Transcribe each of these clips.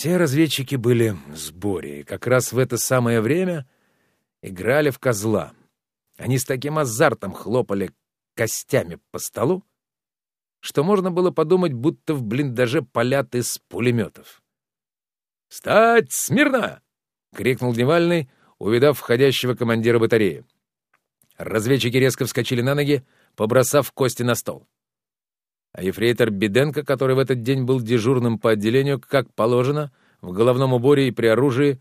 Все разведчики были в сборе, и как раз в это самое время играли в козла. Они с таким азартом хлопали костями по столу, что можно было подумать, будто в блиндаже палят из пулеметов. «Встать смирно!» — крикнул Дневальный, увидав входящего командира батареи. Разведчики резко вскочили на ноги, побросав кости на стол. А ефрейтор Беденко, который в этот день был дежурным по отделению, как положено, в головном уборе и при оружии,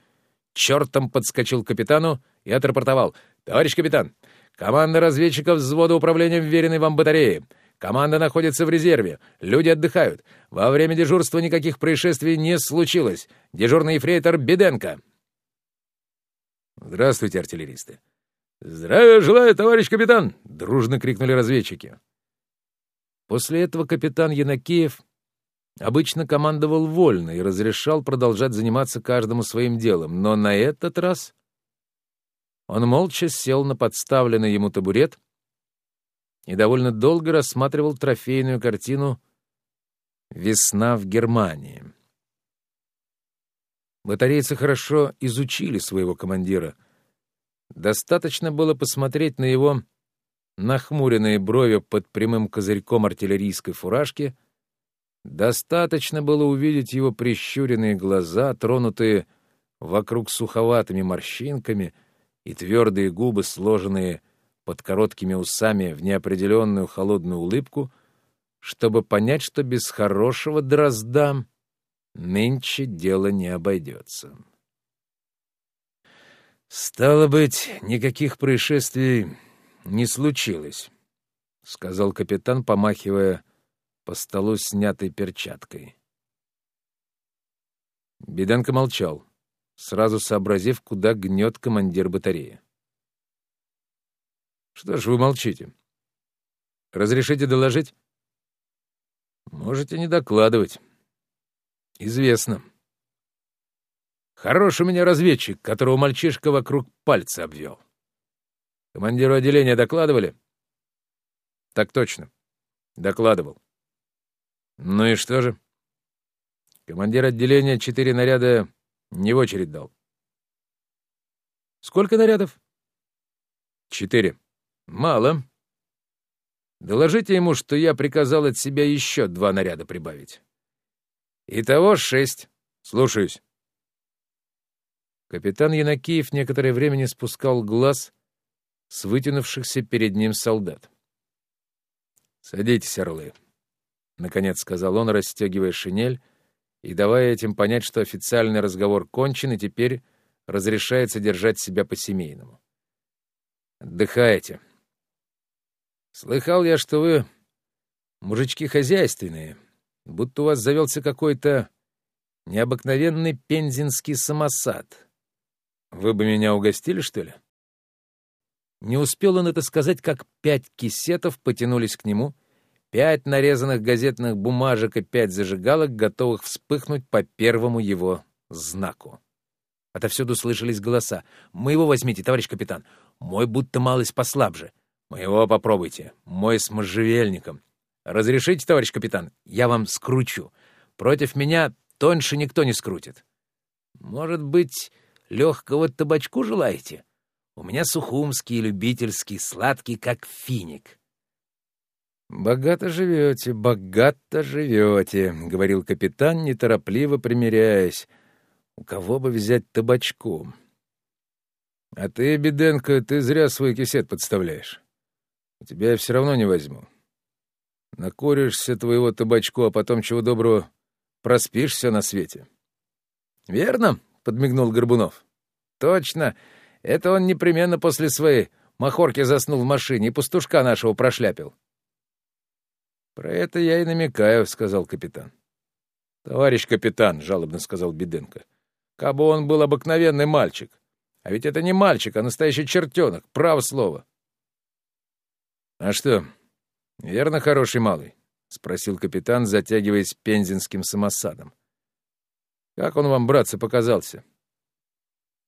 чертом подскочил к капитану и отрапортовал. «Товарищ капитан, команда разведчиков взвода управления вверенной вам батареи. Команда находится в резерве. Люди отдыхают. Во время дежурства никаких происшествий не случилось. Дежурный ефрейтор Беденко». «Здравствуйте, артиллеристы». «Здравия желаю, товарищ капитан!» — дружно крикнули разведчики. После этого капитан Янакеев обычно командовал вольно и разрешал продолжать заниматься каждому своим делом, но на этот раз он молча сел на подставленный ему табурет и довольно долго рассматривал трофейную картину «Весна в Германии». Батарейцы хорошо изучили своего командира. Достаточно было посмотреть на его нахмуренные брови под прямым козырьком артиллерийской фуражки, достаточно было увидеть его прищуренные глаза, тронутые вокруг суховатыми морщинками, и твердые губы, сложенные под короткими усами в неопределенную холодную улыбку, чтобы понять, что без хорошего дрозда нынче дело не обойдется. Стало быть, никаких происшествий не случилось», — сказал капитан, помахивая по столу снятой перчаткой. Беданка молчал, сразу сообразив, куда гнет командир батареи. «Что ж вы молчите? Разрешите доложить?» «Можете не докладывать. Известно. Хороший у меня разведчик, которого мальчишка вокруг пальца обвел. Командиру отделения докладывали? Так точно. Докладывал. Ну и что же? Командир отделения четыре наряда не в очередь дал. Сколько нарядов? Четыре. Мало. Доложите ему, что я приказал от себя еще два наряда прибавить. Итого шесть. Слушаюсь. Капитан Янакиев некоторое время не спускал глаз с вытянувшихся перед ним солдат. «Садитесь, орлы», — наконец сказал он, расстегивая шинель и давая этим понять, что официальный разговор кончен и теперь разрешается держать себя по-семейному. «Отдыхаете. Слыхал я, что вы мужички хозяйственные, будто у вас завелся какой-то необыкновенный пензенский самосад. Вы бы меня угостили, что ли?» Не успел он это сказать, как пять кисетов потянулись к нему, пять нарезанных газетных бумажек и пять зажигалок, готовых вспыхнуть по первому его знаку. Отовсюду слышались голоса. «Моего возьмите, товарищ капитан! Мой будто малость послабже! Моего попробуйте! Мой с можжевельником! Разрешите, товарищ капитан? Я вам скручу! Против меня тоньше никто не скрутит! Может быть, легкого табачку желаете?» У меня сухумский, любительский, сладкий, как финик. «Богато живете, богато живете», — говорил капитан, неторопливо примиряясь. «У кого бы взять табачку?» «А ты, Беденко, ты зря свой кисет подставляешь. У тебя я все равно не возьму. Накуришься твоего табачку, а потом, чего доброго, проспишься на свете». «Верно?» — подмигнул Горбунов. «Точно. Это он непременно после своей махорки заснул в машине и пастушка нашего прошляпил. «Про это я и намекаю», — сказал капитан. «Товарищ капитан», — жалобно сказал Беденко, — «кабы он был обыкновенный мальчик. А ведь это не мальчик, а настоящий чертенок, право слово». «А что, верно хороший малый?» — спросил капитан, затягиваясь пензенским самосадом. «Как он вам, братцы, показался?»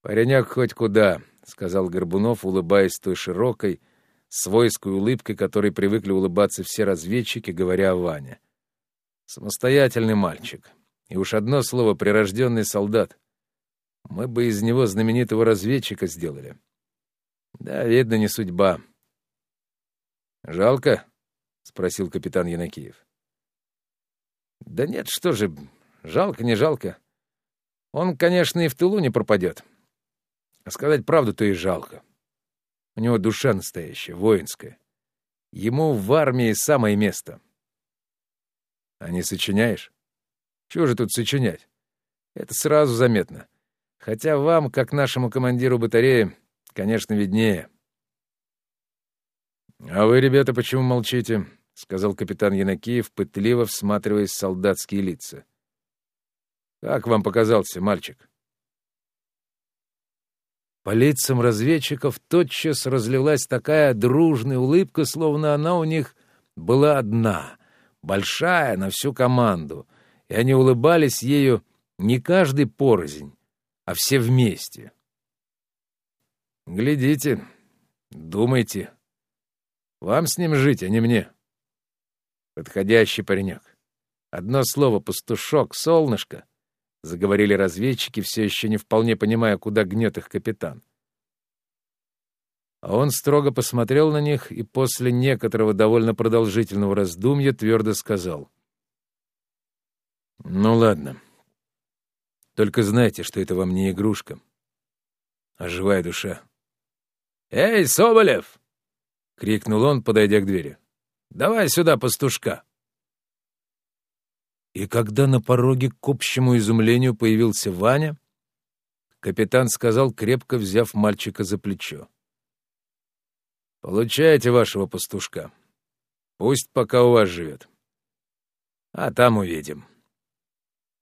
«Паренек хоть куда», — сказал Горбунов, улыбаясь той широкой, свойской улыбкой, которой привыкли улыбаться все разведчики, говоря о Ване. «Самостоятельный мальчик. И уж одно слово — прирожденный солдат. Мы бы из него знаменитого разведчика сделали. Да, видно, не судьба. «Жалко?» — спросил капитан Янакиев. «Да нет, что же, жалко, не жалко. Он, конечно, и в тылу не пропадет. А сказать правду, то и жалко. У него душа настоящая, воинская. Ему в армии самое место. А не сочиняешь? Чего же тут сочинять? Это сразу заметно. Хотя вам, как нашему командиру батареи, конечно, виднее. «А вы, ребята, почему молчите?» — сказал капитан Янакиев, пытливо всматриваясь в солдатские лица. «Как вам показался мальчик?» По лицам разведчиков тотчас разлилась такая дружная улыбка, словно она у них была одна, большая на всю команду, и они улыбались ею не каждый порознь, а все вместе. «Глядите, думайте. Вам с ним жить, а не мне. Подходящий паренек. Одно слово — пастушок, солнышко. — заговорили разведчики, все еще не вполне понимая, куда гнет их капитан. А он строго посмотрел на них и после некоторого довольно продолжительного раздумья твердо сказал. «Ну ладно. Только знайте, что это вам не игрушка, а живая душа». «Эй, Соболев!» — крикнул он, подойдя к двери. «Давай сюда пастушка!» И когда на пороге к общему изумлению появился Ваня, капитан сказал, крепко взяв мальчика за плечо. «Получайте вашего пастушка. Пусть пока у вас живет. А там увидим».